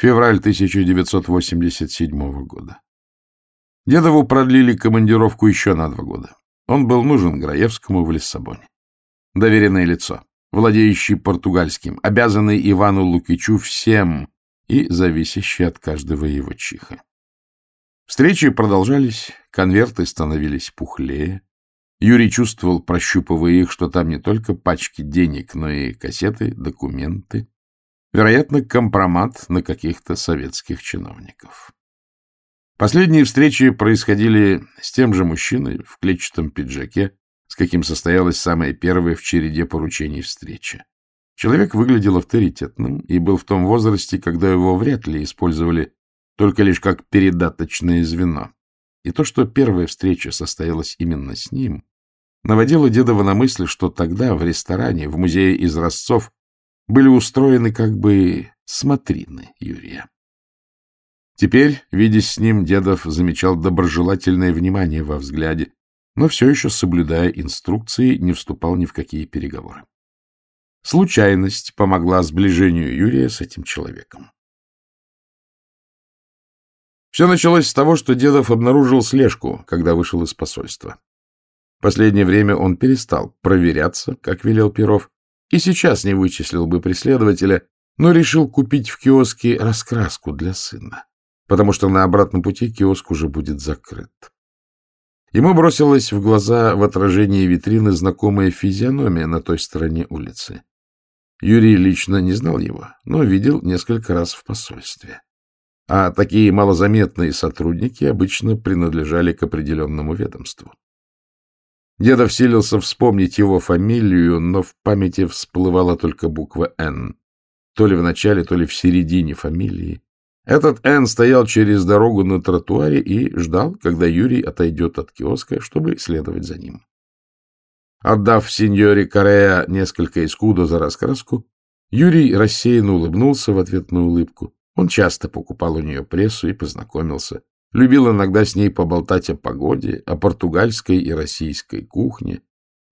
Февраль 1987 года. Дедову продлили командировку еще на два года. Он был нужен Граевскому в Лиссабоне. Доверенное лицо, владеющий португальским, обязанный Ивану Лукичу всем и зависящий от каждого его чиха. Встречи продолжались, конверты становились пухлее. Юрий чувствовал, прощупывая их, что там не только пачки денег, но и кассеты, документы. Вероятно, компромат на каких-то советских чиновников. Последние встречи происходили с тем же мужчиной в клетчатом пиджаке, с каким состоялась самая первая в череде поручений встреча. Человек выглядел авторитетным и был в том возрасте, когда его вряд ли использовали только лишь как передаточное звено. И то, что первая встреча состоялась именно с ним, наводило Дедова на мысль, что тогда в ресторане, в музее изразцов, были устроены как бы смотрины Юрия. Теперь, видясь с ним, Дедов замечал доброжелательное внимание во взгляде, но все еще, соблюдая инструкции, не вступал ни в какие переговоры. Случайность помогла сближению Юрия с этим человеком. Все началось с того, что Дедов обнаружил слежку, когда вышел из посольства. Последнее время он перестал проверяться, как велел Перов, и сейчас не вычислил бы преследователя, но решил купить в киоске раскраску для сына потому что на обратном пути киоск уже будет закрыт. Ему бросилась в глаза в отражении витрины знакомая физиономия на той стороне улицы. Юрий лично не знал его, но видел несколько раз в посольстве. А такие малозаметные сотрудники обычно принадлежали к определенному ведомству. Дедов силился вспомнить его фамилию, но в памяти всплывала только буква «Н». То ли в начале, то ли в середине фамилии. Этот Н стоял через дорогу на тротуаре и ждал, когда Юрий отойдет от киоска, чтобы следовать за ним. Отдав сеньоре Корея несколько искуда за раскраску, Юрий рассеянно улыбнулся в ответ на улыбку. Он часто покупал у нее прессу и познакомился. Любил иногда с ней поболтать о погоде, о португальской и российской кухне.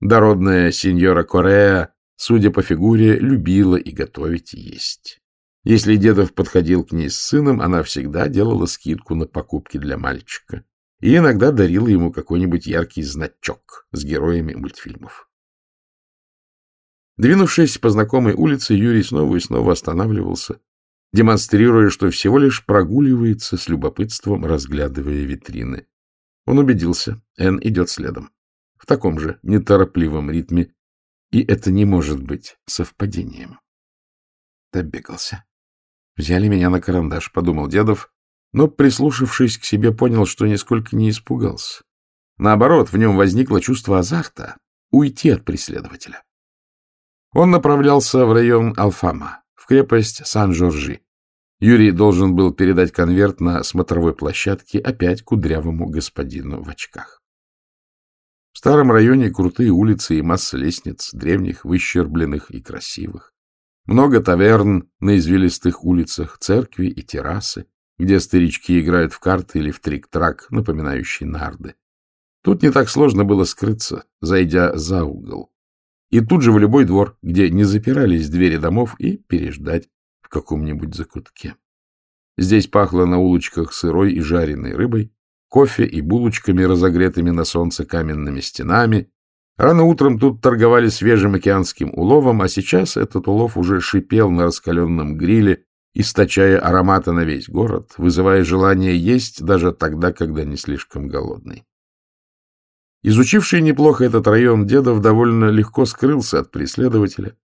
Дородная сеньора Корея, судя по фигуре, любила и готовить, и есть. Если Дедов подходил к ней с сыном, она всегда делала скидку на покупки для мальчика и иногда дарила ему какой-нибудь яркий значок с героями мультфильмов. Двинувшись по знакомой улице, Юрий снова и снова останавливался, демонстрируя, что всего лишь прогуливается с любопытством, разглядывая витрины. Он убедился, Эн идет следом, в таком же неторопливом ритме, и это не может быть совпадением. Добегался. Взяли меня на карандаш, — подумал Дедов, но, прислушавшись к себе, понял, что нисколько не испугался. Наоборот, в нем возникло чувство азарта — уйти от преследователя. Он направлялся в район Алфама, в крепость Сан-Жоржи. Юрий должен был передать конверт на смотровой площадке опять кудрявому господину в очках. В старом районе крутые улицы и масса лестниц, древних, выщербленных и красивых. Много таверн на извилистых улицах, церкви и террасы, где старички играют в карты или в трик-трак, напоминающий нарды. Тут не так сложно было скрыться, зайдя за угол. И тут же в любой двор, где не запирались двери домов, и переждать в каком-нибудь закутке. Здесь пахло на улочках сырой и жареной рыбой, кофе и булочками, разогретыми на солнце каменными стенами, Рано утром тут торговали свежим океанским уловом, а сейчас этот улов уже шипел на раскаленном гриле, источая ароматы на весь город, вызывая желание есть даже тогда, когда не слишком голодный. Изучивший неплохо этот район, Дедов довольно легко скрылся от преследователя.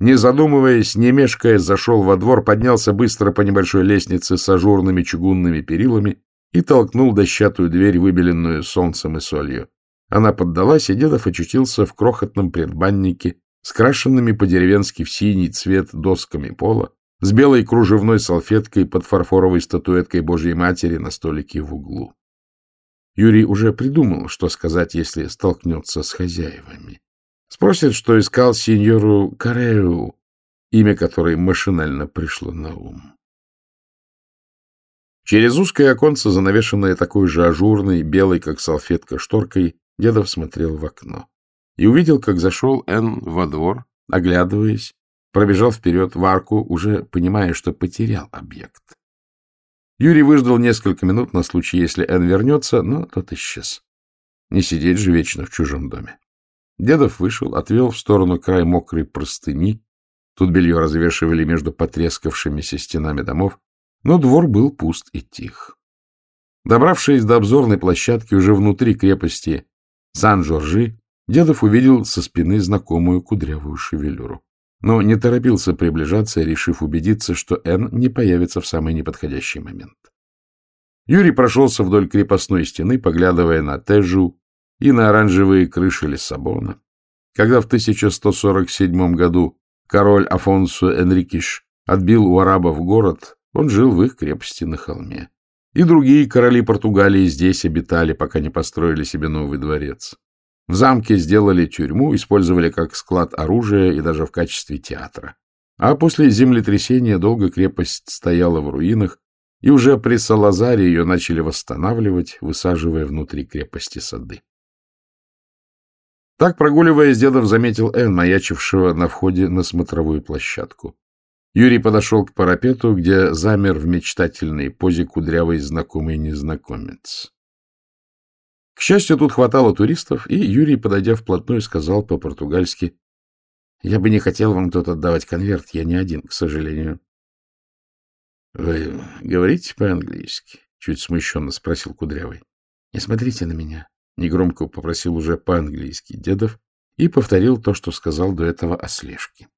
Не задумываясь, не мешкая, зашел во двор, поднялся быстро по небольшой лестнице с ажурными чугунными перилами и толкнул дощатую дверь, выбеленную солнцем и солью. Она поддалась, и Дедов очутился в крохотном предбаннике, скрашенными по-деревенски в синий цвет досками пола, с белой кружевной салфеткой под фарфоровой статуэткой Божьей Матери на столике в углу. Юрий уже придумал, что сказать, если столкнется с хозяевами. Спросит, что искал сеньору Кареу, имя которой машинально пришло на ум. Через узкое оконце, занавешенное такой же ажурной, белой, как салфетка, шторкой, Дедов смотрел в окно и увидел, как зашел Н во двор, оглядываясь, пробежал вперед в арку, уже понимая, что потерял объект. Юрий выждал несколько минут на случай, если Эн вернется, но тот исчез. Не сидеть же вечно в чужом доме. Дедов вышел, отвел в сторону край мокрой простыни. Тут белье развешивали между потрескавшимися стенами домов, но двор был пуст и тих. Добравшись до обзорной площадки уже внутри крепости Сан-Жоржи, Дедов увидел со спины знакомую кудрявую шевелюру. Но не торопился приближаться, решив убедиться, что Н не появится в самый неподходящий момент. Юрий прошелся вдоль крепостной стены, поглядывая на Тежу и на оранжевые крыши Лиссабона. Когда в 1147 году король Афонсо Энрикиш отбил у арабов город, он жил в их крепости на холме. И другие короли Португалии здесь обитали, пока не построили себе новый дворец. В замке сделали тюрьму, использовали как склад оружия и даже в качестве театра. А после землетрясения долго крепость стояла в руинах, и уже при Салазаре ее начали восстанавливать, высаживая внутри крепости сады. Так, прогуливаясь, Дедов заметил Эн, маячившего на входе на смотровую площадку. Юрий подошел к парапету, где замер в мечтательной позе кудрявый знакомый незнакомец. К счастью, тут хватало туристов, и Юрий, подойдя вплотную, сказал по-португальски, «Я бы не хотел вам тут отдавать конверт, я не один, к сожалению». «Вы говорите по-английски?» — чуть смущенно спросил Кудрявый. «Не смотрите на меня», — негромко попросил уже по-английски Дедов и повторил то, что сказал до этого о слежке.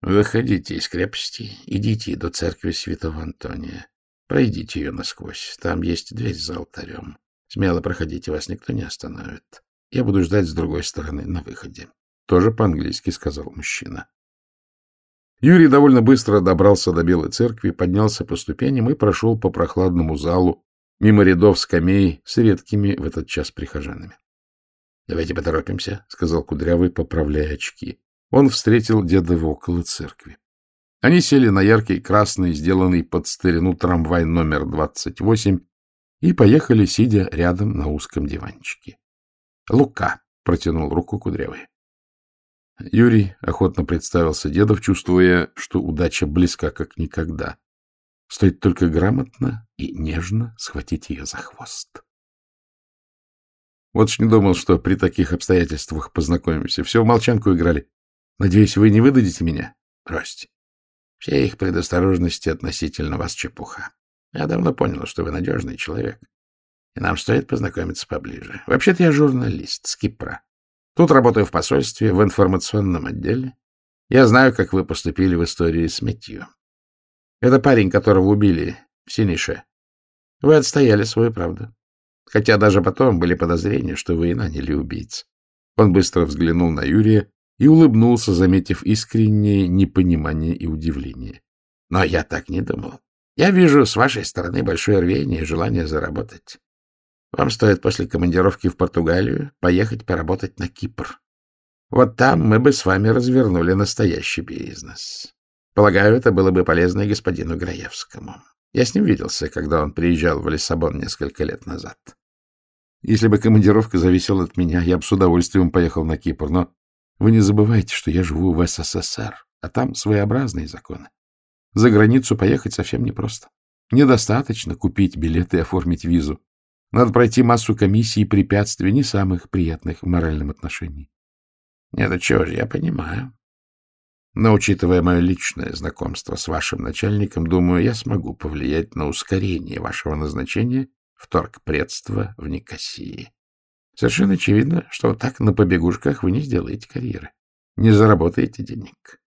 «Выходите из крепости, идите до церкви святого Антония. Пройдите ее насквозь. Там есть дверь за алтарем. Смело проходите, вас никто не остановит. Я буду ждать с другой стороны на выходе. Тоже по-английски сказал мужчина. Юрий довольно быстро добрался до Белой церкви, поднялся по ступеням и прошел по прохладному залу, мимо рядов скамей с редкими в этот час прихожанами. — Давайте поторопимся, — сказал Кудрявый, поправляя очки. Он встретил Дедова около церкви. Они сели на яркий красный, сделанный под старину трамвай номер 28 и поехали, сидя рядом на узком диванчике. — Лука, — протянул руку Кудрявый. Юрий охотно представился Дедов, чувствуя, что удача близка как никогда. Стоит только грамотно и нежно схватить ее за хвост. Вот ж не думал, что при таких обстоятельствах познакомимся. Все в молчанку играли. Надеюсь, вы не выдадите меня? Бросьте. Все их предосторожности относительно вас чепуха. Я давно понял, что вы надежный человек, и нам стоит познакомиться поближе. Вообще-то я журналист с Кипра. Тут работаю в посольстве, в информационном отделе. Я знаю, как вы поступили в истории с Мэтью. Это парень, которого убили в Синише. Вы отстояли свою правду. Хотя даже потом были подозрения, что вы и наняли убийц. Он быстро взглянул на Юрия и улыбнулся, заметив искреннее непонимание и удивление. Но я так не думал. Я вижу с вашей стороны большое рвение и желание заработать. Вам стоит после командировки в Португалию поехать поработать на Кипр. Вот там мы бы с вами развернули настоящий бизнес. Полагаю, это было бы полезно и господину Граевскому. Я с ним виделся, когда он приезжал в Лиссабон несколько лет назад. Если бы командировка зависела от меня, я бы с удовольствием поехал на Кипр, но вы не забывайте, что я живу в СССР, а там своеобразные законы. За границу поехать совсем непросто. Недостаточно купить билеты и оформить визу. Надо пройти массу комиссий и препятствий, не самых приятных в моральном отношении. Это чего же, я понимаю. Но, учитывая мое личное знакомство с вашим начальником, думаю, я смогу повлиять на ускорение вашего назначения в торгпредство в Никосии. Совершенно очевидно, что так на побегушках вы не сделаете карьеры, не заработаете денег.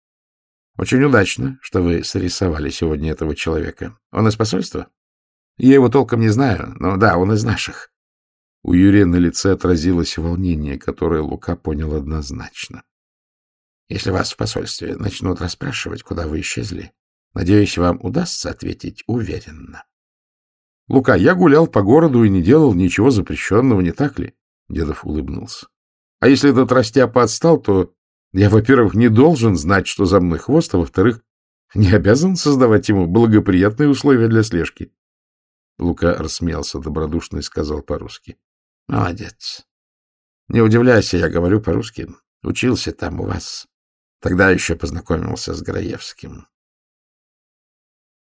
Очень удачно, что вы срисовали сегодня этого человека. Он из посольства? Я его толком не знаю, но да, он из наших. У Юрия на лице отразилось волнение, которое Лука понял однозначно. Если вас в посольстве начнут расспрашивать, куда вы исчезли, надеюсь, вам удастся ответить уверенно. Лука, я гулял по городу и не делал ничего запрещенного, не так ли? Дедов улыбнулся. А если этот растяпа отстал, то я, во-первых, не должен знать, что за мной хвост, а во-вторых, не обязан создавать ему благоприятные условия для слежки. Лука рассмеялся добродушно и сказал по-русски. — Молодец. Не удивляйся, я говорю по-русски. Учился там у вас. Тогда еще познакомился с Граевским.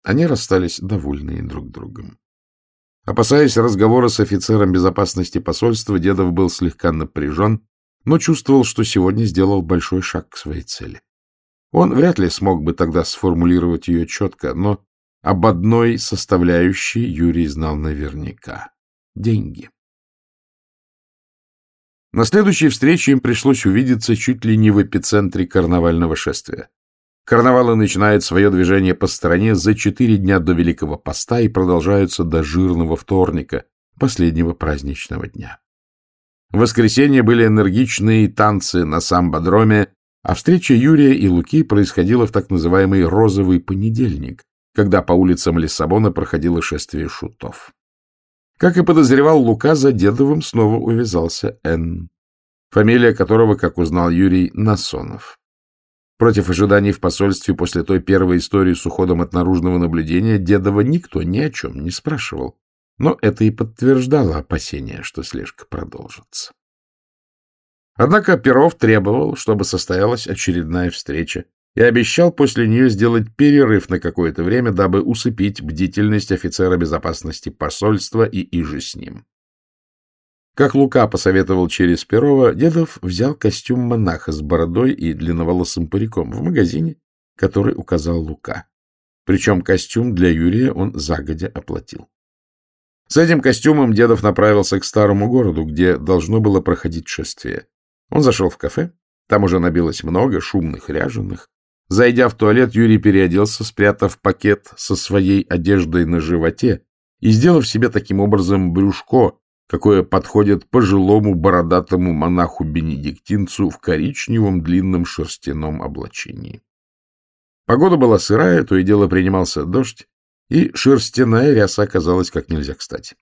Они расстались довольные друг другом. Опасаясь разговора с офицером безопасности посольства, Дедов был слегка напряжен, но чувствовал, что сегодня сделал большой шаг к своей цели. Он вряд ли смог бы тогда сформулировать ее четко, но об одной составляющей Юрий знал наверняка — деньги. На следующей встрече им пришлось увидеться чуть ли не в эпицентре карнавального шествия. Карнавалы начинают свое движение по стране за четыре дня до Великого Поста и продолжаются до жирного вторника, последнего праздничного дня. В воскресенье были энергичные танцы на самбодроме, а встреча Юрия и Луки происходила в так называемый «розовый понедельник», когда по улицам Лиссабона проходило шествие шутов. Как и подозревал Лука, за Дедовым снова увязался Н, фамилия которого, как узнал Юрий, Насонов. Против ожиданий в посольстве после той первой истории с уходом от наружного наблюдения Дедова никто ни о чем не спрашивал, но это и подтверждало опасение, что слежка продолжится. Однако Перов требовал, чтобы состоялась очередная встреча, и обещал после нее сделать перерыв на какое-то время, дабы усыпить бдительность офицера безопасности посольства и иже с ним. Как Лука посоветовал через Перова, Дедов взял костюм монаха с бородой и длинноволосым париком в магазине, который указал Лука. Причем костюм для Юрия он загодя оплатил. С этим костюмом Дедов направился к старому городу, где должно было проходить шествие. Он зашел в кафе, там уже набилось много шумных ряженых, Зайдя в туалет, Юрий переоделся, спрятав пакет со своей одеждой на животе и сделав себе таким образом брюшко, какое подходит пожилому бородатому монаху-бенедиктинцу в коричневом длинном шерстяном облачении. Погода была сырая, то и дело принимался дождь, и шерстяная ряса оказалась как нельзя кстати.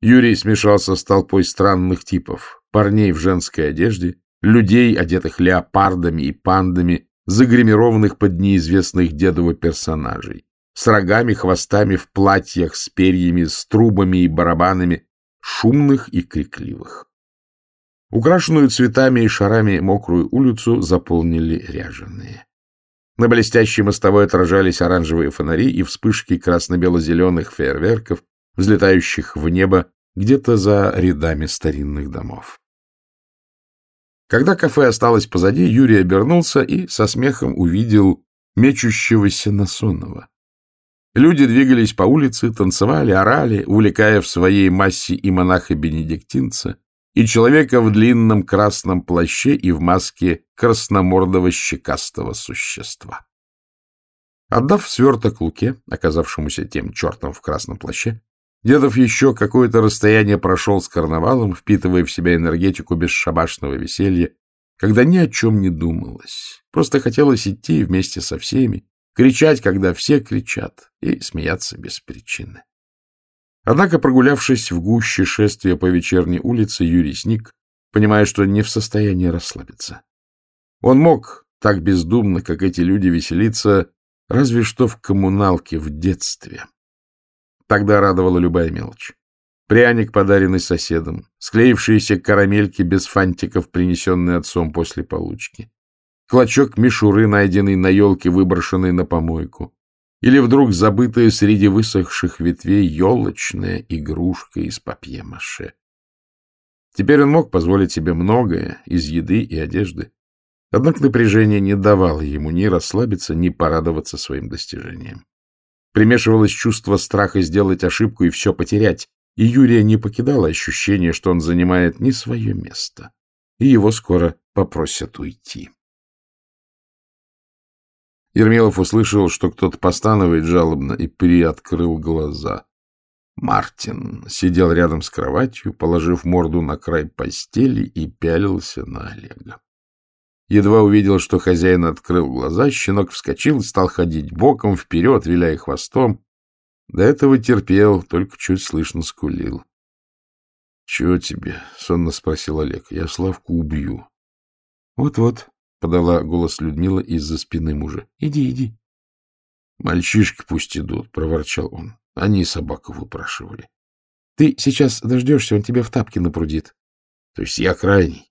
Юрий смешался с толпой странных типов, парней в женской одежде, людей, одетых леопардами и пандами, загримированных под неизвестных дедово персонажей, с рогами, хвостами, в платьях, с перьями, с трубами и барабанами, шумных и крикливых. Украшенную цветами и шарами мокрую улицу заполнили ряженые. На блестящей мостовой отражались оранжевые фонари и вспышки красно-бело-зеленых фейерверков, взлетающих в небо где-то за рядами старинных домов. Когда кафе осталось позади, Юрий обернулся и со смехом увидел мечущегося Насонова. Люди двигались по улице, танцевали, орали, увлекая в своей массе и монаха-бенедиктинца, и человека в длинном красном плаще и в маске красномордого щекастого существа. Отдав сверток Луке, оказавшемуся тем чертом в красном плаще, Дедов еще какое-то расстояние прошел с карнавалом, впитывая в себя энергетику бесшабашного веселья, когда ни о чем не думалось. Просто хотелось идти вместе со всеми, кричать, когда все кричат, и смеяться без причины. Однако, прогулявшись в гуще шествия по вечерней улице, Юрий сник, понимая, что не в состоянии расслабиться. Он мог так бездумно, как эти люди, веселиться, разве что в коммуналке в детстве. Тогда радовала любая мелочь. Пряник, подаренный соседом, склеившиеся карамельки без фантиков, принесенные отцом после получки, клочок мишуры, найденный на елке, выброшенный на помойку, или вдруг забытая среди высохших ветвей елочная игрушка из папье-маше. Теперь он мог позволить себе многое из еды и одежды, однако напряжение не давало ему ни расслабиться, ни порадоваться своим достижениям. Примешивалось чувство страха сделать ошибку и все потерять, и Юрия не покидало ощущение, что он занимает не свое место, и его скоро попросят уйти. Ермилов услышал, что кто-то постанывает жалобно, и приоткрыл глаза. Мартин сидел рядом с кроватью, положив морду на край постели и пялился на Олега. Едва увидел, что хозяин открыл глаза, щенок вскочил и стал ходить боком, вперед, виляя хвостом. До этого терпел, только чуть слышно скулил. — Чего тебе? — сонно спросил Олег. — Я Славку убью. Вот — Вот-вот, — подала голос Людмила из-за спины мужа. — Иди, иди. — Мальчишки пусть идут, — проворчал он. Они собаку выпрашивали. — Ты сейчас дождешься, он тебе в тапки напрудит. — То есть я крайний.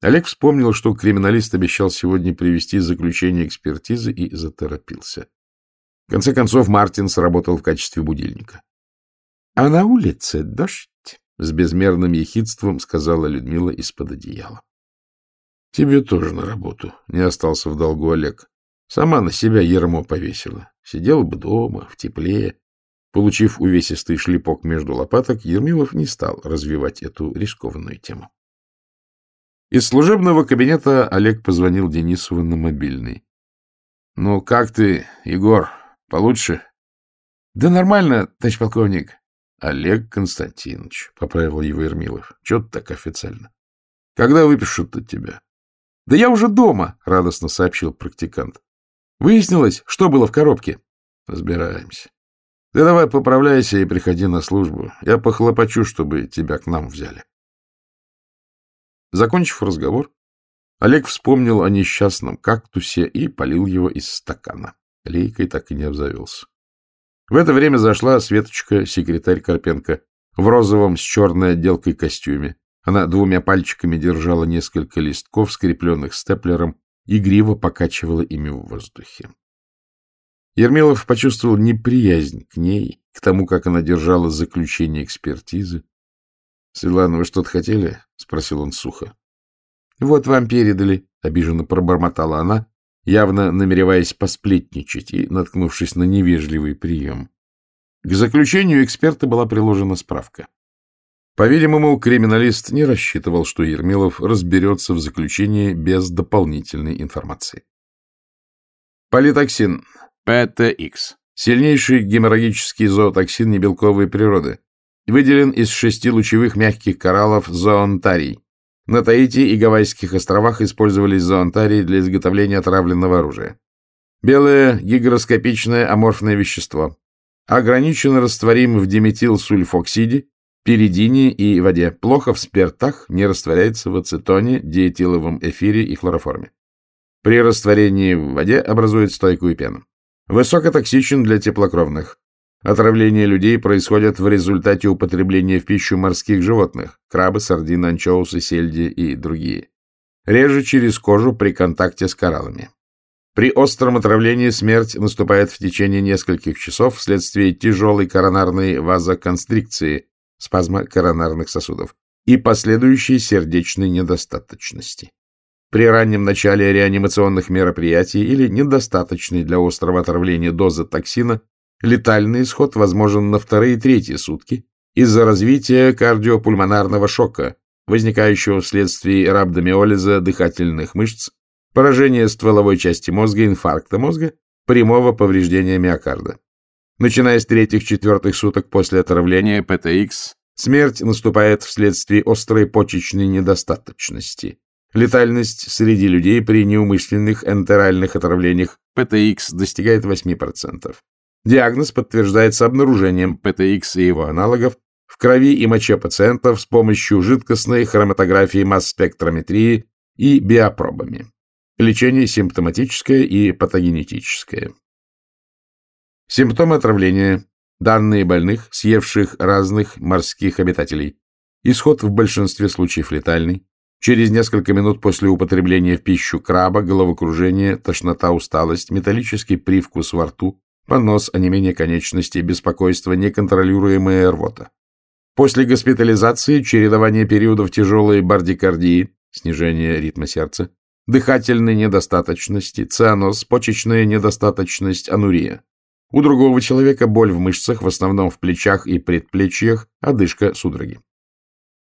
Олег вспомнил, что криминалист обещал сегодня привести заключение экспертизы и заторопился. В конце концов, Мартин сработал в качестве будильника. — А на улице дождь, — с безмерным ехидством сказала Людмила из-под одеяла. — Тебе тоже на работу, — не остался в долгу Олег. Сама на себя ермо повесила. Сидела бы дома, в тепле. Получив увесистый шлепок между лопаток, Ермилов не стал развивать эту рискованную тему. Из служебного кабинета Олег позвонил Денисову на мобильный. — Ну, как ты, Егор? Получше? — Да нормально, товарищ полковник. — Олег Константинович, — поправил его Ермилов. — Чего ты так официально? — Когда выпишут от тебя? — Да я уже дома, — радостно сообщил практикант. — Выяснилось, что было в коробке? — Разбираемся. Ты давай поправляйся и приходи на службу. Я похлопочу, чтобы тебя к нам взяли. Закончив разговор, Олег вспомнил о несчастном кактусе и полил его из стакана. Лейкой так и не обзавелся. В это время зашла Светочка, секретарь Карпенко, в розовом с черной отделкой костюме. Она двумя пальчиками держала несколько листков, скрепленных степлером, и гриво покачивала ими в воздухе. Ермилов почувствовал неприязнь к ней, к тому, как она держала заключение экспертизы. — Светлана, вы что-то хотели? — спросил он сухо. — Вот вам передали, — обиженно пробормотала она, явно намереваясь посплетничать и наткнувшись на невежливый прием. К заключению эксперта была приложена справка. По-видимому, криминалист не рассчитывал, что Ермилов разберется в заключении без дополнительной информации. Политоксин. ПТХ. Сильнейший геморрагический зоотоксин небелковой природы. Выделен из шести лучевых мягких кораллов зоонтарий. На Таити и Гавайских островах использовались зоонтарии для изготовления отравленного оружия. Белое гигроскопичное аморфное вещество. Ограниченно растворим в диметилсульфоксиде, пиридине и воде. Плохо в спиртах, не растворяется в ацетоне, диэтиловом эфире и хлороформе. При растворении в воде образует стойкую пену. Высокотоксичен для теплокровных. Отравление людей происходит в результате употребления в пищу морских животных – крабы, сардины, анчоусы, сельди и другие. Реже через кожу при контакте с кораллами. При остром отравлении смерть наступает в течение нескольких часов вследствие тяжелой коронарной вазоконстрикции, спазма коронарных сосудов, и последующей сердечной недостаточности. При раннем начале реанимационных мероприятий или недостаточной для острого отравления дозы токсина летальный исход возможен на вторые и третьи сутки из-за развития кардиопульмонарного шока, возникающего вследствие рhabdomиолиза дыхательных мышц, поражения стволовой части мозга, инфаркта мозга, прямого повреждения миокарда. Начиная с третьих-четвертых суток после отравления ПТХ, смерть наступает вследствие острой почечной недостаточности, Летальность среди людей при неумышленных энтеральных отравлениях ПТХ достигает 8%. Диагноз подтверждается обнаружением ПТХ и его аналогов в крови и моче пациентов с помощью жидкостной хроматографии масс-спектрометрии и биопробами. Лечение симптоматическое и патогенетическое. Симптомы отравления. Данные больных, съевших разных морских обитателей. Исход в большинстве случаев летальный. Через несколько минут после употребления в пищу краба головокружение, тошнота, усталость, металлический привкус во рту, понос, онемение конечностей, беспокойство, неконтролируемая рвота. После госпитализации чередование периодов тяжелой бардикардии, снижение ритма сердца, дыхательной недостаточности, цианоз, почечная недостаточность, анурия. У другого человека боль в мышцах, в основном в плечах и предплечьях, одышка, судороги.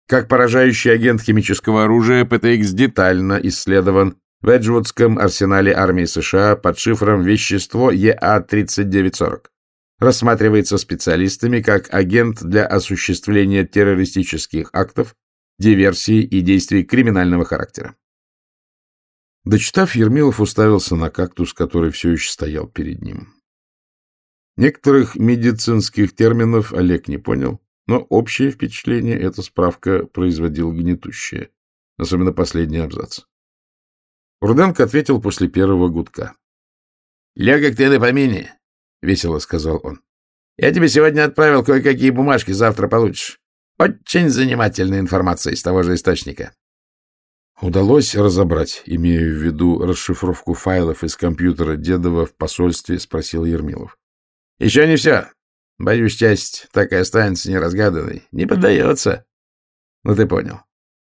Как поражающий агент химического оружия, ПТХ детально исследован в Эджвудском арсенале армии США под шифром «Вещество ЕА-3940». Рассматривается специалистами как агент для осуществления террористических актов, диверсий и действий криминального характера. Дочитав, Ермилов уставился на кактус, который все еще стоял перед ним. Некоторых медицинских терминов Олег не понял, но общее впечатление эта справка производила гнетущее, особенно последний абзац. Руденко ответил после первого гудка. — Легок ты на помине, — весело сказал он. — Я тебе сегодня отправил кое-какие бумажки, завтра получишь. Очень занимательная информация из того же источника. Удалось разобрать, имея в виду расшифровку файлов из компьютера Дедова в посольстве, спросил Ермилов. — Еще не все. Боюсь, часть так и останется неразгаданной. Не поддается. Ну, ты понял.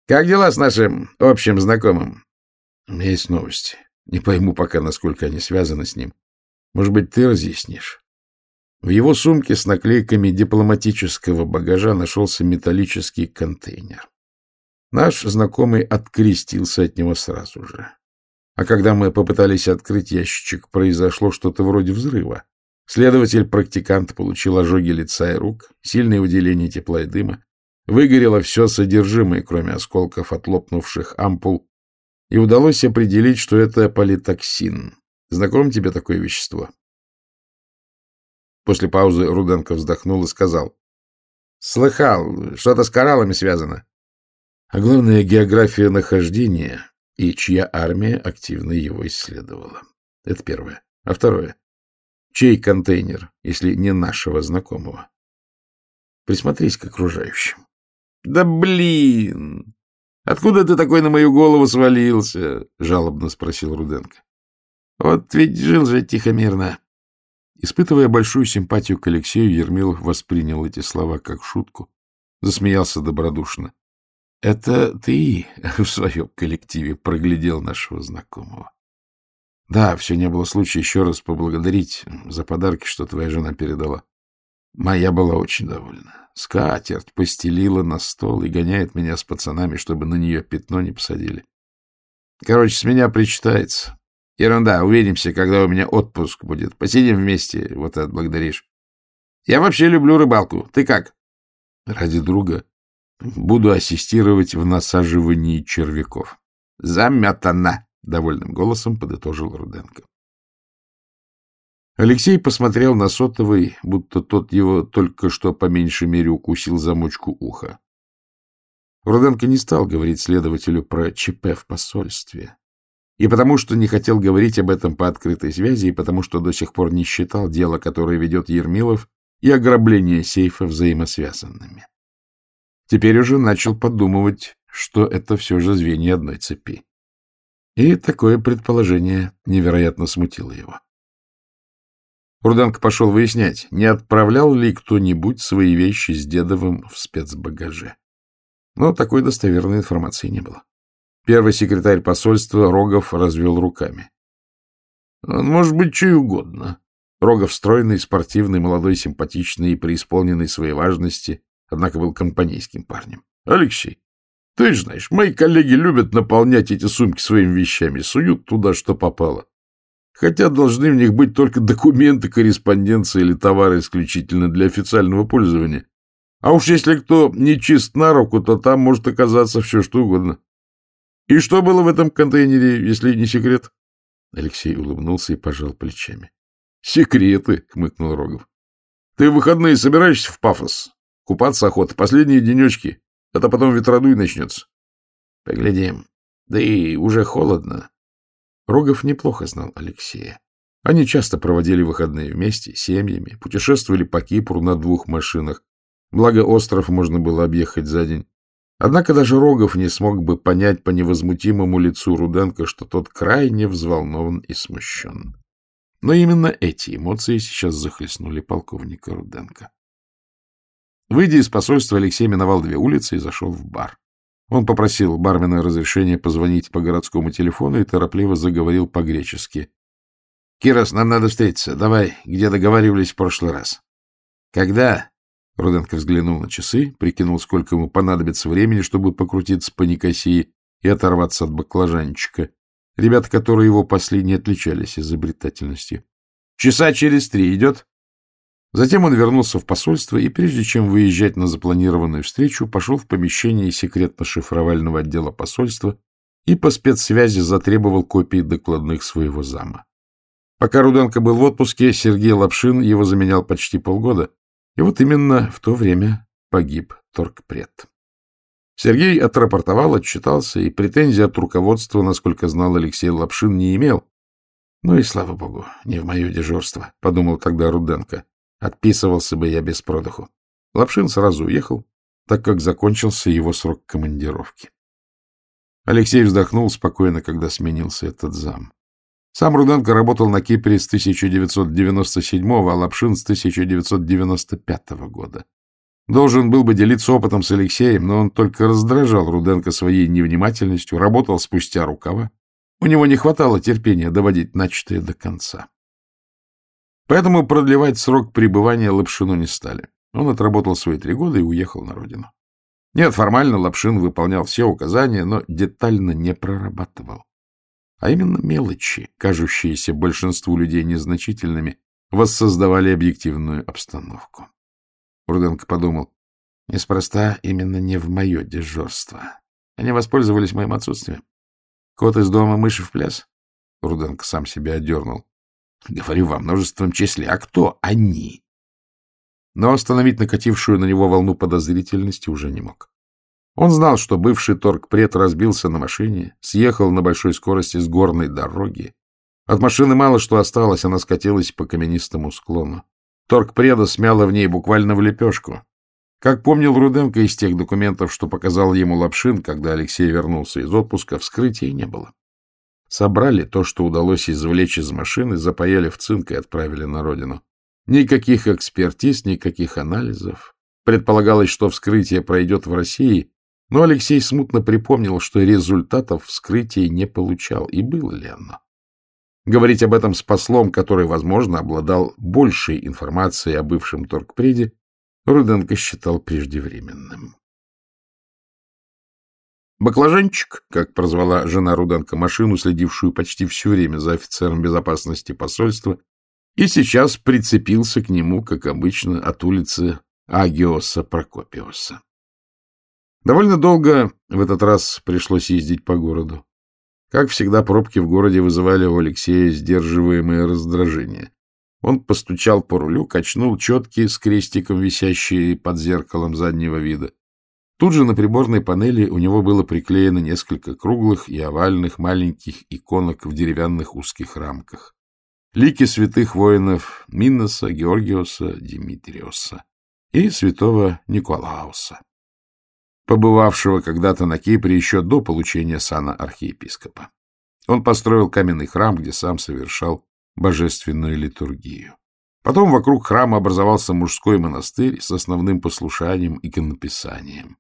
Как дела с нашим общим знакомым? — У меня есть новости. Не пойму пока, насколько они связаны с ним. Может быть, ты разъяснишь? В его сумке с наклейками дипломатического багажа нашелся металлический контейнер. Наш знакомый открестился от него сразу же. А когда мы попытались открыть ящичек, произошло что-то вроде взрыва. Следователь-практикант получил ожоги лица и рук, сильное выделение тепла и дыма, выгорело все содержимое, кроме осколков от лопнувших ампул, и удалось определить, что это политоксин. Знаком тебе такое вещество? После паузы Руденко вздохнул и сказал. — Слыхал, что-то с кораллами связано. А главное, география нахождения и чья армия активно его исследовала. Это первое. А второе. Чей контейнер, если не нашего знакомого? Присмотрись к окружающим. — Да блин! Откуда ты такой на мою голову свалился? — жалобно спросил Руденко. — Вот ведь жил же тихо-мирно. Испытывая большую симпатию к Алексею, Ермилов воспринял эти слова как шутку, засмеялся добродушно. — Это ты в своем коллективе проглядел нашего знакомого. Да, все не было случая еще раз поблагодарить за подарки, что твоя жена передала. Моя была очень довольна. Скатерть постелила на стол и гоняет меня с пацанами, чтобы на нее пятно не посадили. Короче, с меня причитается. Ерунда, увидимся, когда у меня отпуск будет. Посидим вместе, вот и отблагодаришь. Я вообще люблю рыбалку. Ты как? Ради друга буду ассистировать в насаживании червяков. Заметано! довольным голосом подытожил Руденко. Алексей посмотрел на сотовый, будто тот его только что по меньшей мере укусил замочку уха. Руденко не стал говорить следователю про ЧП в посольстве. И потому что не хотел говорить об этом по открытой связи, и потому что до сих пор не считал дело, которое ведет Ермилов, и ограбление сейфа взаимосвязанными. Теперь уже начал подумывать, что это все же звенья одной цепи. И такое предположение невероятно смутило его. Руденко пошел выяснять, не отправлял ли кто-нибудь свои вещи с Дедовым в спецбагаже. Но такой достоверной информации не было. Первый секретарь посольства Рогов развел руками. Он может быть чей угодно. Рогов стройный, спортивный, молодой, симпатичный и преисполненный своей важности, однако был компанейским парнем. Алексей, ты же знаешь, мои коллеги любят наполнять эти сумки своими вещами, суют туда, что попало. Хотя должны в них быть только документы, корреспонденция или товары исключительно для официального пользования. А уж если кто не чист на руку, то там может оказаться все, что угодно. И что было в этом контейнере, если не секрет? Алексей улыбнулся и пожал плечами. — Секреты, — хмыкнул Рогов. — Ты в выходные собираешься в пафос? Купаться охота, последние денечки. Это потом ветродуй начнется. Поглядим. Да и уже холодно. Рогов неплохо знал Алексея. Они часто проводили выходные вместе, семьями, путешествовали по Кипру на двух машинах. Благо остров можно было объехать за день. Однако даже Рогов не смог бы понять по невозмутимому лицу Руденко, что тот крайне взволнован и смущен. Но именно эти эмоции сейчас захлестнули полковника Руденко. Выйдя из посольства, Алексей миновал две улицы и зашел в бар. Он попросил бармена разрешения позвонить по городскому телефону и торопливо заговорил по-гречески. — Кирос, нам надо встретиться. Давай, где договаривались в прошлый раз. — Когда? Руденко взглянул на часы, прикинул, сколько ему понадобится времени, чтобы покрутиться по Никосии и оторваться от баклажанчика. Ребята, которые его пасли, не отличались изобретательностью. — Часа через три идет? Затем он вернулся в посольство и, прежде чем выезжать на запланированную встречу, пошел в помещение секретно-шифровального отдела посольства и по спецсвязи затребовал копии докладных своего зама. Пока Руденко был в отпуске, Сергей Лапшин его заменял почти полгода, и вот именно в то время погиб торгпред. Сергей отрапортовал, отчитался, и претензий от руководства, насколько знал Алексей Лапшин, не имел. Ну и слава богу, не в мое дежурство, — подумал тогда Руденко. Отписывался бы я без продыху. Лапшин сразу уехал, так как закончился его срок командировки. Алексей вздохнул спокойно, когда сменился этот зам. Сам Руденко работал на Кипре с 1997, а Лапшин с 1995 года. Должен был бы делиться опытом с Алексеем, но он только раздражал Руденко своей невнимательностью, работал спустя рукава. У него не хватало терпения доводить начатое до конца. Поэтому продлевать срок пребывания Лапшину не стали. Он отработал свои три года и уехал на родину. Нет, формально Лапшин выполнял все указания, но детально не прорабатывал. А именно мелочи, кажущиеся большинству людей незначительными, воссоздавали объективную обстановку. Руденко подумал, неспроста именно не в мое дежурство. Они воспользовались моим отсутствием. Кот из дома, мыши в пляс. Руденко сам себя одернул. Говорю во множественном числе. А кто они? Но остановить накатившую на него волну подозрительности уже не мог. Он знал, что бывший торгпред разбился на машине, съехал на большой скорости с горной дороги. От машины мало что осталось, она скатилась по каменистому склону. Торгпреда смяла в ней буквально в лепешку. Как помнил Руденко из тех документов, что показал ему Лапшин, когда Алексей вернулся из отпуска, вскрытия не было. Собрали то, что удалось извлечь из машины, запаяли в цинк и отправили на родину. Никаких экспертиз, никаких анализов. Предполагалось, что вскрытие пройдет в России, но Алексей смутно припомнил, что результатов вскрытия не получал, и было ли оно. Говорить об этом с послом, который, возможно, обладал большей информацией о бывшем торгпреде, Руденко считал преждевременным. Баклажанчик, как прозвала жена Руденко машину, следившую почти все время за офицером безопасности посольства, и сейчас прицепился к нему, как обычно, от улицы Агиоса Прокопиоса. Довольно долго в этот раз пришлось ездить по городу. Как всегда, пробки в городе вызывали у Алексея сдерживаемое раздражение. Он постучал по рулю, качнул четки с крестиком, висящие под зеркалом заднего вида. Тут же на приборной панели у него было приклеено несколько круглых и овальных маленьких иконок в деревянных узких рамках. Лики святых воинов Минноса, Георгиоса, Димитриоса и святого Николауса побывавшего когда-то на Кипре еще до получения сана архиепископа. Он построил каменный храм, где сам совершал божественную литургию. Потом вокруг храма образовался мужской монастырь с основным послушанием и иконописанием.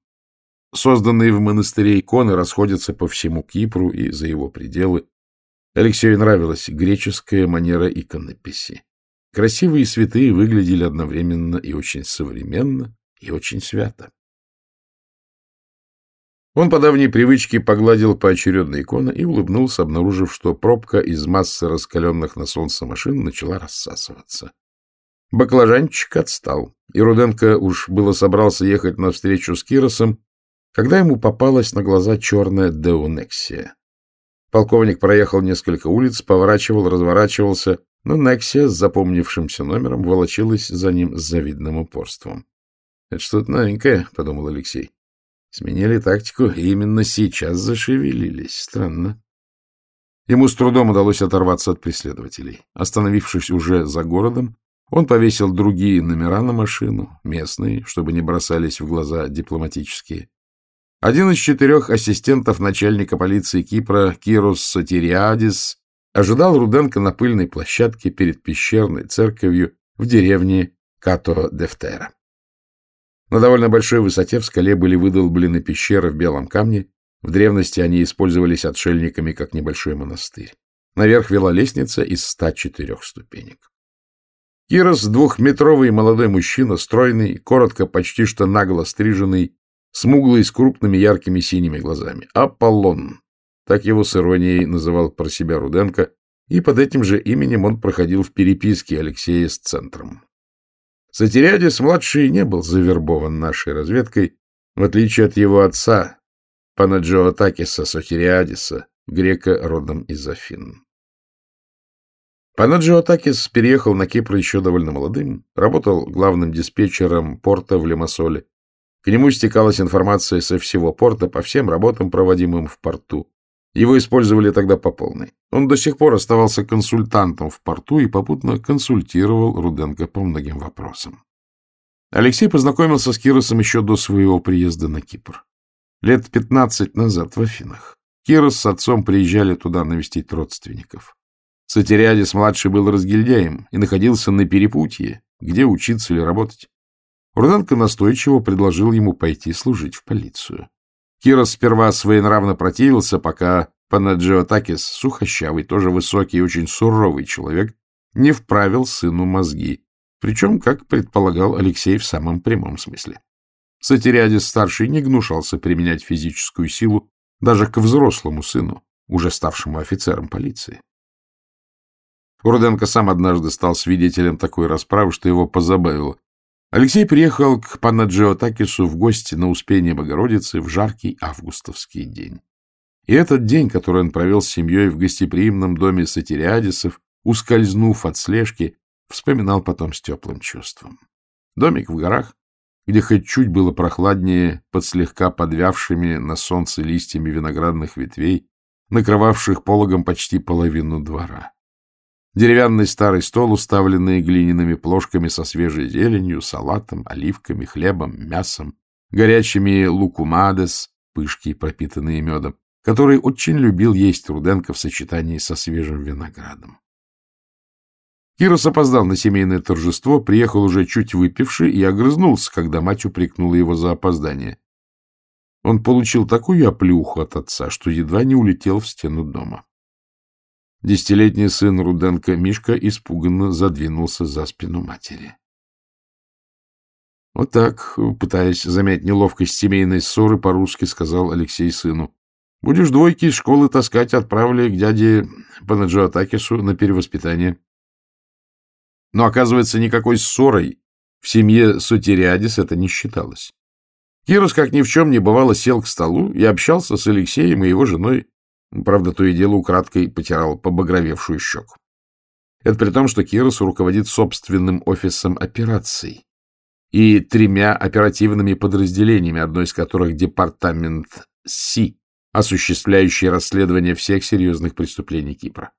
Созданные в монастыре иконы расходятся по всему Кипру и за его пределы. Алексею нравилась греческая манера иконописи. Красивые святые выглядели одновременно и очень современно, и очень свято. Он по давней привычке погладил поочередно иконы и улыбнулся, обнаружив, что пробка из массы раскаленных на солнце машин начала рассасываться. Баклажанчик отстал, и Руденко уж было собрался ехать навстречу с Киросом, когда ему попалась на глаза черная Деунексия. Полковник проехал несколько улиц, поворачивал, разворачивался, но Нексия с запомнившимся номером волочилась за ним с завидным упорством. — Это что-то новенькое, — подумал Алексей. Сменили тактику и именно сейчас зашевелились. Странно. Ему с трудом удалось оторваться от преследователей. Остановившись уже за городом, он повесил другие номера на машину, местные, чтобы не бросались в глаза дипломатические. Один из четырех ассистентов начальника полиции Кипра, Кирос Сатириадис, ожидал Руденко на пыльной площадке перед пещерной церковью в деревне Като-Дефтера. На довольно большой высоте в скале были выдолблены пещеры в белом камне. В древности они использовались отшельниками как небольшой монастырь. Наверх вела лестница из 104 ступенек. Кирос — двухметровый молодой мужчина, стройный, коротко, почти что нагло стриженный, смуглый, с крупными яркими синими глазами. Аполлон. Так его с иронией называл про себя Руденко, и под этим же именем он проходил в переписке Алексея с центром. Сатириадис-младший не был завербован нашей разведкой, в отличие от его отца, Панаджоа Такиса Сатириадиса, грека родом из Афин. Панаджоа Такис переехал на Кипр еще довольно молодым, работал главным диспетчером порта в Лимассоле. К нему стекалась информация со всего порта по всем работам, проводимым в порту. Его использовали тогда по полной. Он до сих пор оставался консультантом в порту и попутно консультировал Руденко по многим вопросам. Алексей познакомился с Киросом еще до своего приезда на Кипр. Лет пятнадцать назад в Афинах. Кирос с отцом приезжали туда навестить родственников. Сатириадис-младший был разгильдяем и находился на перепутье, где учиться или работать. Руденко настойчиво предложил ему пойти служить в полицию. Кирос сперва своенравно противился, пока Панаджио Такис, сухощавый, тоже высокий и очень суровый человек, не вправил сыну мозги, причем, как предполагал Алексей, в самом прямом смысле. Сатириадис-старший не гнушался применять физическую силу даже к взрослому сыну, уже ставшему офицером полиции. Руденко сам однажды стал свидетелем такой расправы, что его позабавило. Алексей приехал к Панаджио Такису в гости на Успение Богородицы в жаркий августовский день. И этот день, который он провел с семьей в гостеприимном доме сатириадисов, ускользнув от слежки, вспоминал потом с теплым чувством. Домик в горах, где хоть чуть было прохладнее под слегка подвявшими на солнце листьями виноградных ветвей, накрывавших пологом почти половину двора. Деревянный старый стол, уставленный глиняными плошками со свежей зеленью, салатом, оливками, хлебом, мясом, горячими лукумадес, пышки, пропитанные медом, который очень любил есть Руденко в сочетании со свежим виноградом. Кирос опоздал на семейное торжество, приехал уже чуть выпивший и огрызнулся, когда мать упрекнула его за опоздание. Он получил такую оплюху от отца, что едва не улетел в стену дома. Десятилетний сын Руденко Мишка испуганно задвинулся за спину матери. Вот так, пытаясь замять неловкость семейной ссоры, по-русски сказал Алексей сыну. Будешь двойки из школы таскать, отправили к дяде Панаджиотакису на перевоспитание. Но, оказывается, никакой ссорой в семье Сотериадис это не считалось. Кирос, как ни в чем не бывало, сел к столу и общался с Алексеем и его женой. Правда, то и дело украдкой потирал побагровевшую щеку. Это при том, что Кирос руководит собственным офисом операций и тремя оперативными подразделениями, одно из которых департамент СИ, осуществляющий расследование всех серьезных преступлений Кипра.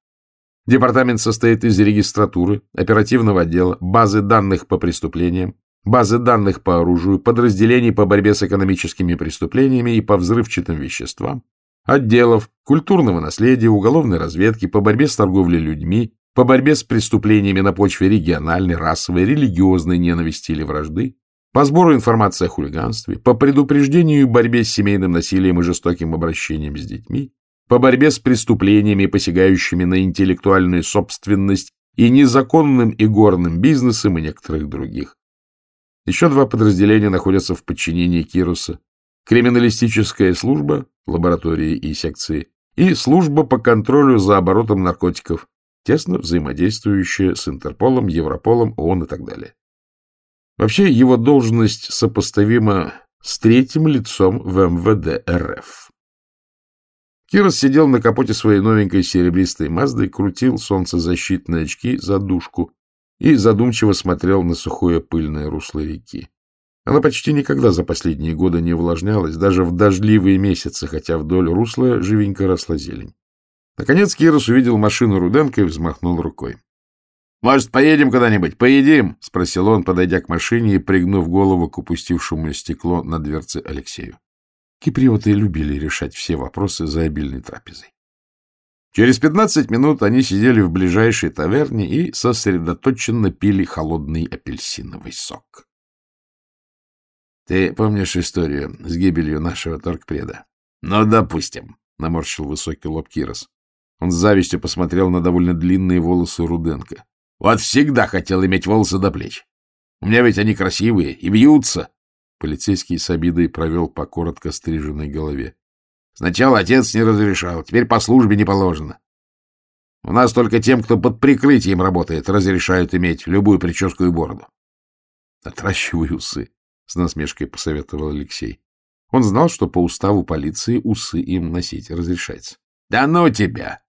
Департамент состоит из регистратуры, оперативного отдела, базы данных по преступлениям, базы данных по оружию, подразделений по борьбе с экономическими преступлениями и по взрывчатым веществам, отделов культурного наследия, уголовной разведки, по борьбе с торговлей людьми, по борьбе с преступлениями на почве региональной, расовой, религиозной ненависти или вражды, по сбору информации о хулиганстве, по предупреждению и борьбе с семейным насилием и жестоким обращением с детьми, по борьбе с преступлениями, посягающими на интеллектуальную собственность и незаконным игорным бизнесом и некоторых других. Еще два подразделения находятся в подчинении Кируса. Криминалистическая служба, лаборатории и секции, и служба по контролю за оборотом наркотиков, тесно взаимодействующая с Интерполом, Европолом, ООН и так далее. Вообще, его должность сопоставима с третьим лицом в МВД РФ. Кирос сидел на капоте своей новенькой серебристой Мазды, крутил солнцезащитные очки за дужку и задумчиво смотрел на сухое пыльное русло реки. Она почти никогда за последние годы не увлажнялась, даже в дождливые месяцы, хотя вдоль русла живенько росла зелень. Наконец Кирос увидел машину Руденко и взмахнул рукой. — Может, поедем куда-нибудь? Поедим? — спросил он, подойдя к машине и пригнув голову к упустившему стекло на дверце Алексею. Киприоты любили решать все вопросы за обильной трапезой. Через пятнадцать минут они сидели в ближайшей таверне и сосредоточенно пили холодный апельсиновый сок. — Ты помнишь историю с гибелью нашего торгпреда? — Ну, допустим, — наморщил высокий лоб Кирос. Он с завистью посмотрел на довольно длинные волосы Руденко. — Вот всегда хотел иметь волосы до плеч. У меня ведь они красивые и вьются. Полицейский с обидой провел по коротко стриженной голове. Сначала отец не разрешал, теперь по службе не положено. У нас только тем, кто под прикрытием работает, разрешают иметь любую прическу и бороду. — Отращивай усы, — с насмешкой посоветовал Алексей. Он знал, что по уставу полиции усы им носить разрешается. — Да ну тебя!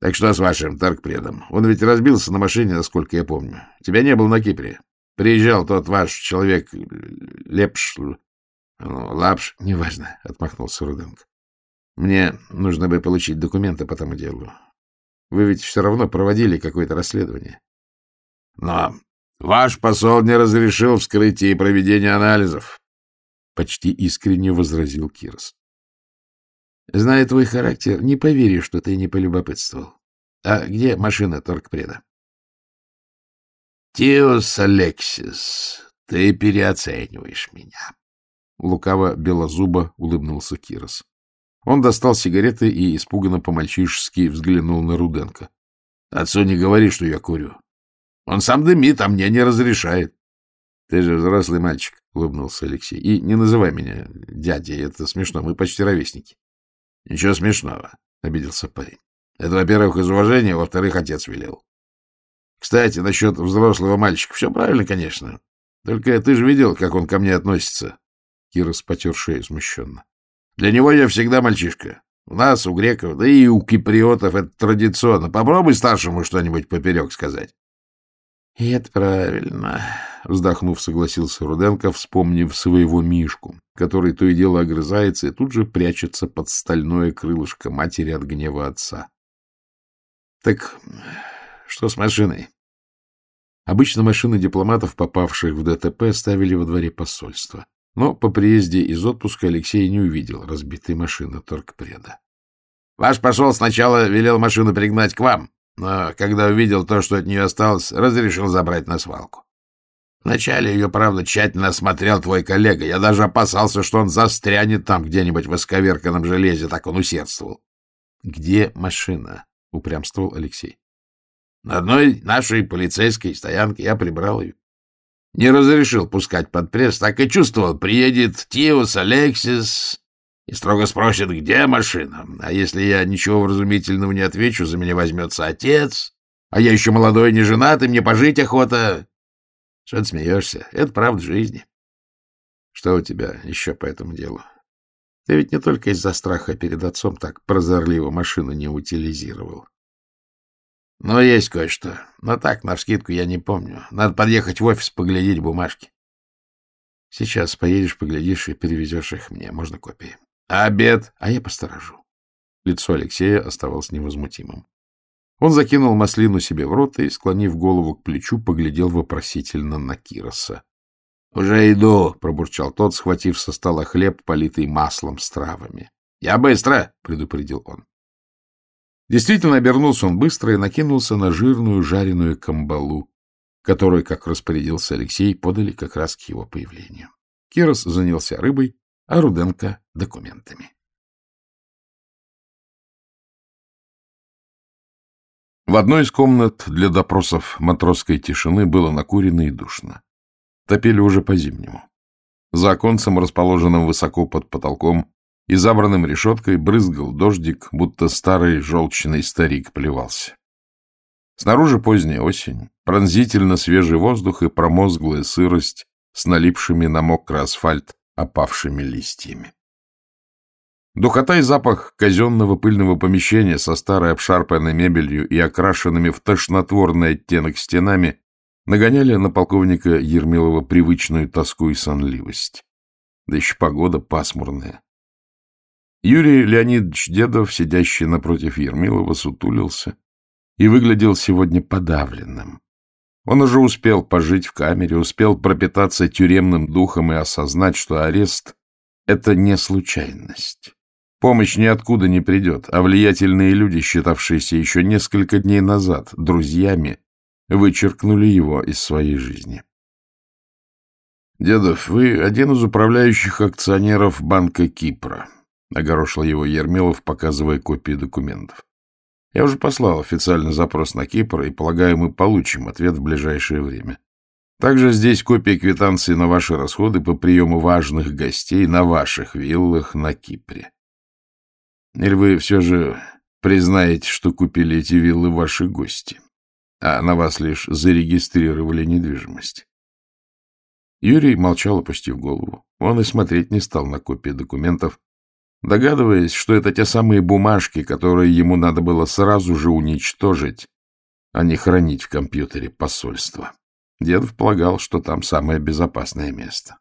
Так что с вашим торгпредом? Он ведь разбился на машине, насколько я помню. Тебя не было на Кипре. Приезжал тот ваш человек, Лепш, ну, Лапш, неважно, — отмахнулся Руденко. Мне нужно бы получить документы по тому делу. Вы ведь все равно проводили какое-то расследование. Но ваш посол не разрешил вскрытие и проведение анализов, — почти искренне возразил Кирс. Зная твой характер, не поверю, что ты не полюбопытствовал. А где машина торгпреда? Тиос Алексис, ты переоцениваешь меня. Лукаво белозубо улыбнулся Кирос. Он достал сигареты и испуганно по-мальчишески взглянул на Руденко. — Отцу не говори, что я курю. Он сам дымит, а мне не разрешает. — Ты же взрослый мальчик, — улыбнулся Алексей. — И не называй меня дядей, это смешно, мы почти ровесники. — Ничего смешного, — обиделся парень. — Это, во-первых, из уважения, во-вторых, отец велел. Кстати, насчет взрослого мальчика. Все правильно, конечно. Только ты же видел, как он ко мне относится. Кира спотер шею смущенно. Для него я всегда мальчишка. У нас, у греков, да и у киприотов это традиционно. Попробуй старшему что-нибудь поперек сказать. — И это правильно, — вздохнув, согласился Руденко, вспомнив своего Мишку, который то и дело огрызается и тут же прячется под стальное крылышко матери от гнева отца. — Так что с машиной? Обычно машины дипломатов, попавших в ДТП, ставили во дворе посольства. Но по приезде из отпуска Алексей не увидел разбитой машины торгпреда. — Ваш посол сначала велел машину пригнать к вам, но когда увидел то, что от нее осталось, разрешил забрать на свалку. Вначале ее, правда, тщательно осмотрел твой коллега. Я даже опасался, что он застрянет там где-нибудь в исковерканном железе, так он усердствовал. — Где машина? — упрямствовал Алексей. — На одной нашей полицейской стоянке я прибрал ее. Не разрешил пускать под пресс, так и чувствовал, приедет Тиус, Алексис и строго спросит, где машина. А если я ничего вразумительного не отвечу, за меня возьмется отец, а я еще молодой, не женатый, мне пожить охота. Что ты смеешься? Это правда жизни. Что у тебя еще по этому делу? Ты ведь не только из-за страха перед отцом так прозорливо машину не утилизировал. Но есть кое-что. Но так, навскидку, я не помню. Надо подъехать в офис, поглядеть бумажки. Сейчас поедешь, поглядишь и перевезешь их мне. Можно копии. Обед? А я посторожу. Лицо Алексея оставалось невозмутимым. Он закинул маслину себе в рот и, склонив голову к плечу, поглядел вопросительно на Кироса. — Уже иду, — пробурчал тот, схватив со стола хлеб, политый маслом с травами. — Я быстро, — предупредил он. Действительно, обернулся он быстро и накинулся на жирную жареную камбалу, которую, как распорядился Алексей, подали как раз к его появлению. Кирос занялся рыбой, а Руденко — документами. В одной из комнат для допросов матросской тишины было накурено и душно. Топили уже по-зимнему. За оконцем, расположенным высоко под потолком, и забранным решеткой брызгал дождик, будто старый желчный старик плевался. Снаружи поздняя осень, пронзительно свежий воздух и промозглая сырость с налипшими на мокрый асфальт опавшими листьями. Духота и запах казенного пыльного помещения со старой обшарпанной мебелью и окрашенными в тошнотворный оттенок стенами нагоняли на полковника Ермилова привычную тоску и сонливость. Да еще погода пасмурная. Юрий Леонидович Дедов, сидящий напротив Ермилова, сутулился и выглядел сегодня подавленным. Он уже успел пожить в камере, успел пропитаться тюремным духом и осознать, что арест — это не случайность. Помощь ниоткуда не придет, а влиятельные люди, считавшиеся еще несколько дней назад друзьями, вычеркнули его из своей жизни. «Дедов, вы один из управляющих акционеров Банка Кипра», — огорошил его Ермилов, показывая копии документов. — Я уже послал официальный запрос на Кипр, и, полагаю, мы получим ответ в ближайшее время. Также здесь копия квитанции на ваши расходы по приему важных гостей на ваших виллах на Кипре. Или вы все же признаете, что купили эти виллы ваши гости, а на вас лишь зарегистрировали недвижимость? Юрий молчал, опустив голову. Он и смотреть не стал на копии документов, догадываясь, что это те самые бумажки, которые ему надо было сразу же уничтожить, а не хранить в компьютере посольства. Дедов полагал, что там самое безопасное место.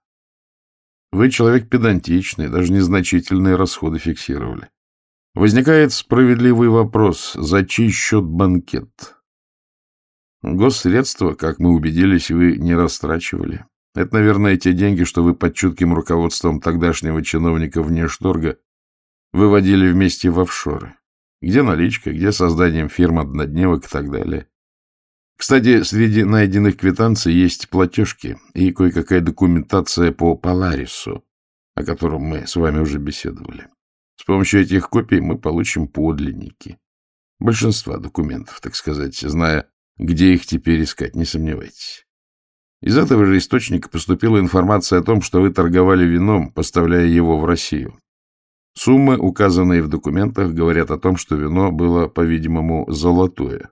Вы человек педантичный, даже незначительные расходы фиксировали. Возникает справедливый вопрос, за чей счет банкет? Госсредства, как мы убедились, вы не растрачивали. Это, наверное, те деньги, что вы под чутким руководством тогдашнего чиновника внешторга выводили вместе в офшоры. Где наличка, где созданием фирм однодневок и так далее. Кстати, среди найденных квитанций есть платежки и кое-какая документация по Поларису, о котором мы с вами уже беседовали. С помощью этих копий мы получим подлинники. Большинства документов, так сказать, зная, где их теперь искать, не сомневайтесь. Из этого же источника поступила информация о том, что вы торговали вином, поставляя его в Россию. Суммы, указанные в документах, говорят о том, что вино было, по-видимому, золотое.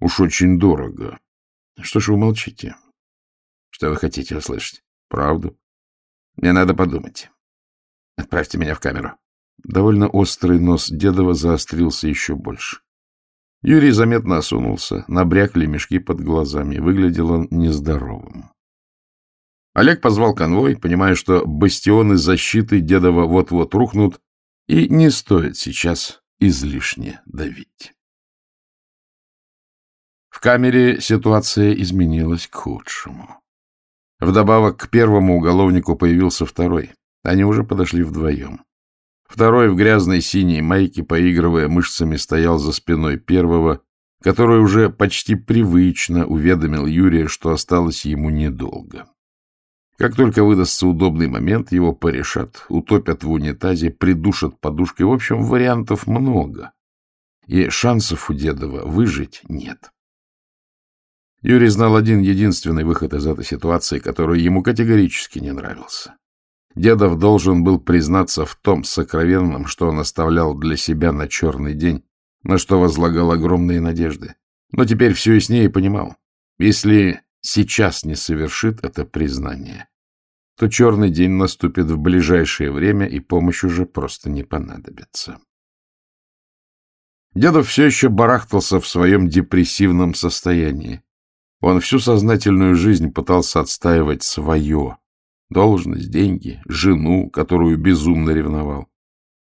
Уж очень дорого. Что ж вы молчите? Что вы хотите услышать? Правду? Мне надо подумать. Отправьте меня в камеру. Довольно острый нос Дедова заострился еще больше. Юрий заметно осунулся, набрякли мешки под глазами. Выглядел он нездоровым. Олег позвал конвой, понимая, что бастионы защиты Дедова вот-вот рухнут, и не стоит сейчас излишне давить. В камере ситуация изменилась к худшему. Вдобавок к первому уголовнику появился второй. Они уже подошли вдвоем. Второй в грязной синей майке, поигрывая мышцами, стоял за спиной первого, который уже почти привычно уведомил Юрия, что осталось ему недолго. Как только выдастся удобный момент, его порешат, утопят в унитазе, придушат подушкой. В общем, вариантов много. И шансов у Дедова выжить нет. Юрий знал один единственный выход из этой ситуации, который ему категорически не нравился. Дедов должен был признаться в том сокровенном, что он оставлял для себя на черный день, на что возлагал огромные надежды. Но теперь все яснее понимал. Если сейчас не совершит это признание, то черный день наступит в ближайшее время, и помощь уже просто не понадобится. Дедов все еще барахтался в своем депрессивном состоянии. Он всю сознательную жизнь пытался отстаивать свое, Должность, деньги, жену, которую безумно ревновал.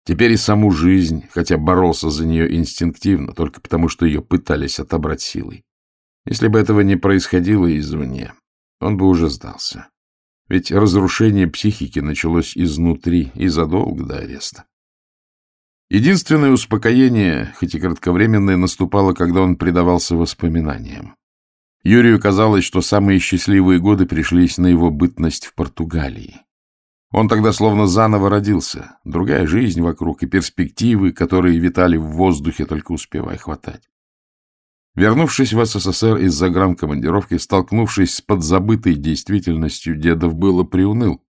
Теперь и саму жизнь, хотя боролся за нее инстинктивно, только потому что ее пытались отобрать силой. Если бы этого не происходило извне, он бы уже сдался. Ведь разрушение психики началось изнутри и задолго до ареста. Единственное успокоение, хоть и кратковременное, наступало, когда он предавался воспоминаниям. Юрию казалось, что самые счастливые годы пришлись на его бытность в Португалии. Он тогда словно заново родился, другая жизнь вокруг и перспективы, которые витали в воздухе, только успевая хватать. Вернувшись в СССР из загранкомандировки, столкнувшись с подзабытой действительностью, Дедов было приуныл.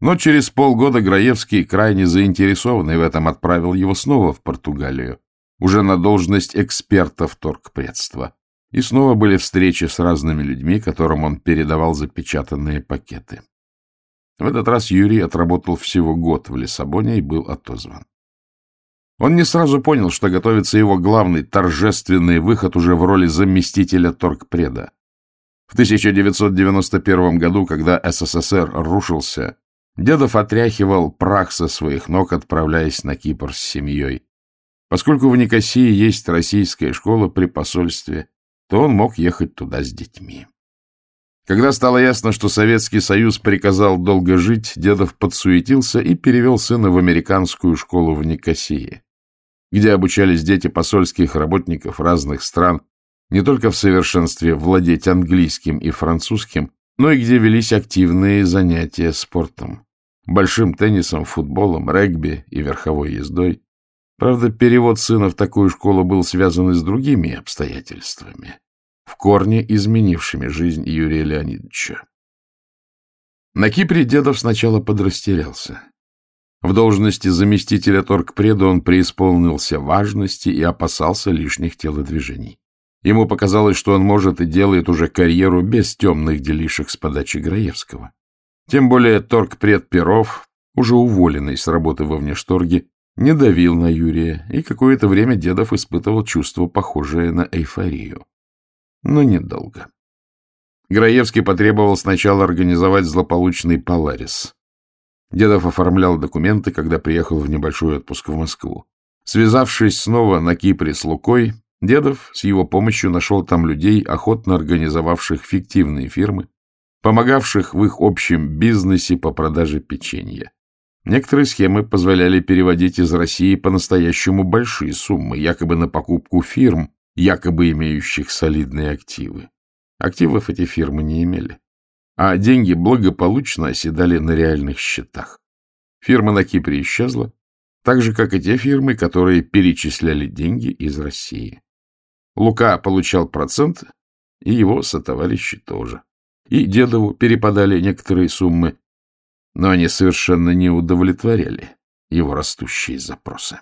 Но через полгода Граевский, крайне заинтересованный в этом, отправил его снова в Португалию, уже на должность эксперта в торгпредство. И снова были встречи с разными людьми, которым он передавал запечатанные пакеты. В этот раз Юрий отработал всего год в Лиссабоне и был отозван. Он не сразу понял, что готовится его главный торжественный выход уже в роли заместителя торгпреда. В 1991 году, когда СССР рушился, Дедов отряхивал прах со своих ног, отправляясь на Кипр с семьей. Поскольку в Никосии есть российская школа при посольстве, то он мог ехать туда с детьми. Когда стало ясно, что Советский Союз приказал долго жить, Дедов подсуетился и перевел сына в американскую школу в Никосии, где обучались дети посольских работников разных стран, не только в совершенстве владеть английским и французским, но и где велись активные занятия спортом, большим теннисом, футболом, регби и верховой ездой. Правда, перевод сына в такую школу был связан и с другими обстоятельствами, в корне изменившими жизнь Юрия Леонидовича. На Кипре Дедов сначала подрастерялся. В должности заместителя торгпреда он преисполнился важности и опасался лишних телодвижений. Ему показалось, что он может и делает уже карьеру без темных делишек с подачи Граевского. Тем более торгпред Перов, уже уволенный с работы во внешторге, не давил на Юрия, и какое-то время Дедов испытывал чувство, похожее на эйфорию. Но недолго. Граевский потребовал сначала организовать злополучный Поларис. Дедов оформлял документы, когда приехал в небольшой отпуск в Москву. Связавшись снова на Кипре с Лукой, Дедов с его помощью нашел там людей, охотно организовавших фиктивные фирмы, помогавших в их общем бизнесе по продаже печенья. Некоторые схемы позволяли переводить из России по-настоящему большие суммы, якобы на покупку фирм, якобы имеющих солидные активы. Активов эти фирмы не имели, а деньги благополучно оседали на реальных счетах. Фирма на Кипре исчезла, так же, как и те фирмы, которые перечисляли деньги из России. Лука получал процент, и его сотоварищи тоже. И Дедову перепадали некоторые суммы, но они совершенно не удовлетворяли его растущие запросы.